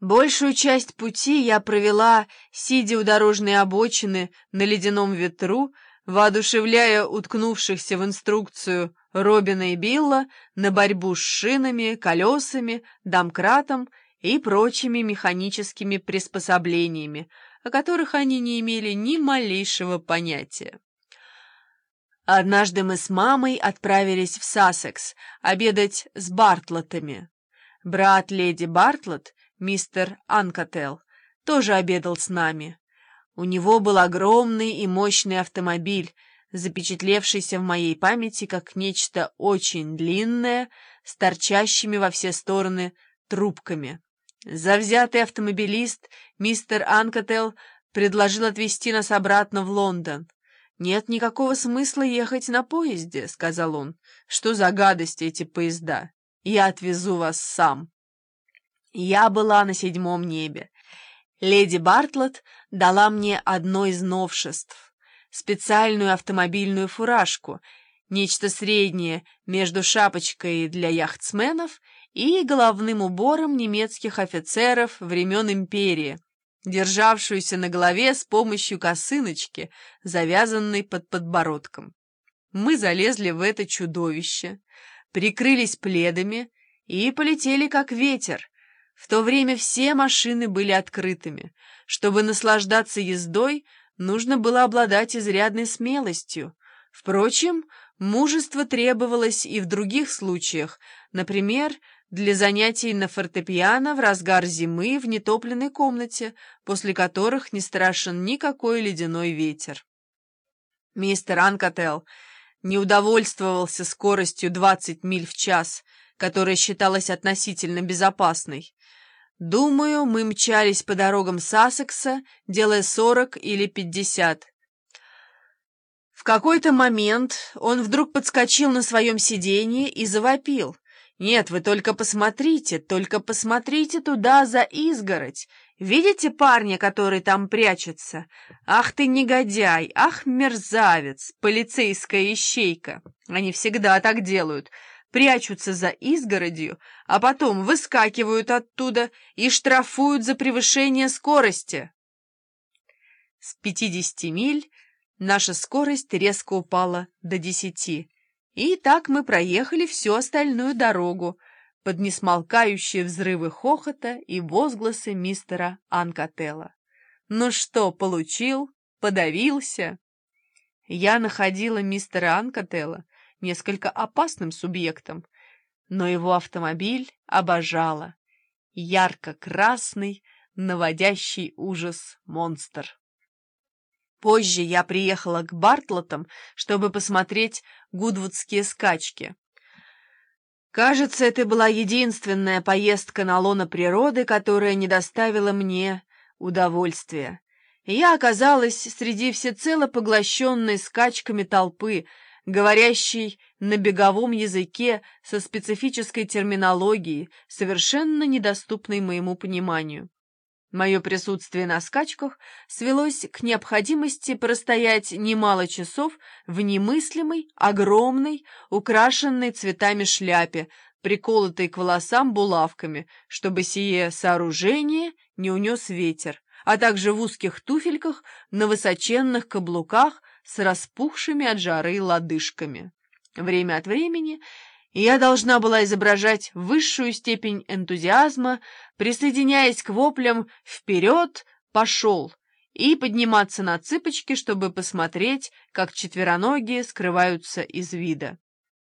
Большую часть пути я провела, сидя у дорожной обочины на ледяном ветру, воодушевляя уткнувшихся в инструкцию Робина и Билла на борьбу с шинами, колесами, домкратом и прочими механическими приспособлениями, о которых они не имели ни малейшего понятия. Однажды мы с мамой отправились в Сассекс обедать с Бартлотами. Брат леди Бартлотт мистер Анкател, тоже обедал с нами. У него был огромный и мощный автомобиль, запечатлевшийся в моей памяти как нечто очень длинное, с торчащими во все стороны трубками. Завзятый автомобилист мистер Анкател предложил отвезти нас обратно в Лондон. «Нет никакого смысла ехать на поезде», — сказал он. «Что за гадости эти поезда? Я отвезу вас сам». Я была на седьмом небе. Леди Бартлетт дала мне одно из новшеств — специальную автомобильную фуражку, нечто среднее между шапочкой для яхтсменов и головным убором немецких офицеров времен империи, державшуюся на голове с помощью косыночки, завязанной под подбородком. Мы залезли в это чудовище, прикрылись пледами и полетели как ветер, в то время все машины были открытыми. Чтобы наслаждаться ездой, нужно было обладать изрядной смелостью. Впрочем, мужество требовалось и в других случаях, например, для занятий на фортепиано в разгар зимы в нетопленной комнате, после которых не страшен никакой ледяной ветер. Мистер Анкател не удовольствовался скоростью 20 миль в час, которая считалась относительно безопасной. Думаю, мы мчались по дорогам Сассекса, делая сорок или пятьдесят. В какой-то момент он вдруг подскочил на своем сиденье и завопил. «Нет, вы только посмотрите, только посмотрите туда за изгородь. Видите парня, который там прячется? Ах ты негодяй, ах мерзавец, полицейская ищейка. Они всегда так делают» прячутся за изгородью, а потом выскакивают оттуда и штрафуют за превышение скорости. С 50 миль наша скорость резко упала до 10, и так мы проехали всю остальную дорогу под несмолкающие взрывы хохота и возгласы мистера Анкателла. «Ну что, получил? Подавился?» Я находила мистера Анкателла несколько опасным субъектом, но его автомобиль обожала. Ярко-красный, наводящий ужас монстр. Позже я приехала к Бартлотам, чтобы посмотреть гудвудские скачки. Кажется, это была единственная поездка на лоно природы, которая не доставила мне удовольствия. Я оказалась среди всецело поглощенной скачками толпы, говорящий на беговом языке со специфической терминологией, совершенно недоступной моему пониманию. Мое присутствие на скачках свелось к необходимости простоять немало часов в немыслимой, огромной, украшенной цветами шляпе, приколотой к волосам булавками, чтобы сие сооружение не унес ветер, а также в узких туфельках на высоченных каблуках с распухшими от жары лодыжками. Время от времени я должна была изображать высшую степень энтузиазма, присоединяясь к воплям «Вперед! Пошел!» и подниматься на цыпочки, чтобы посмотреть, как четвероногие скрываются из вида.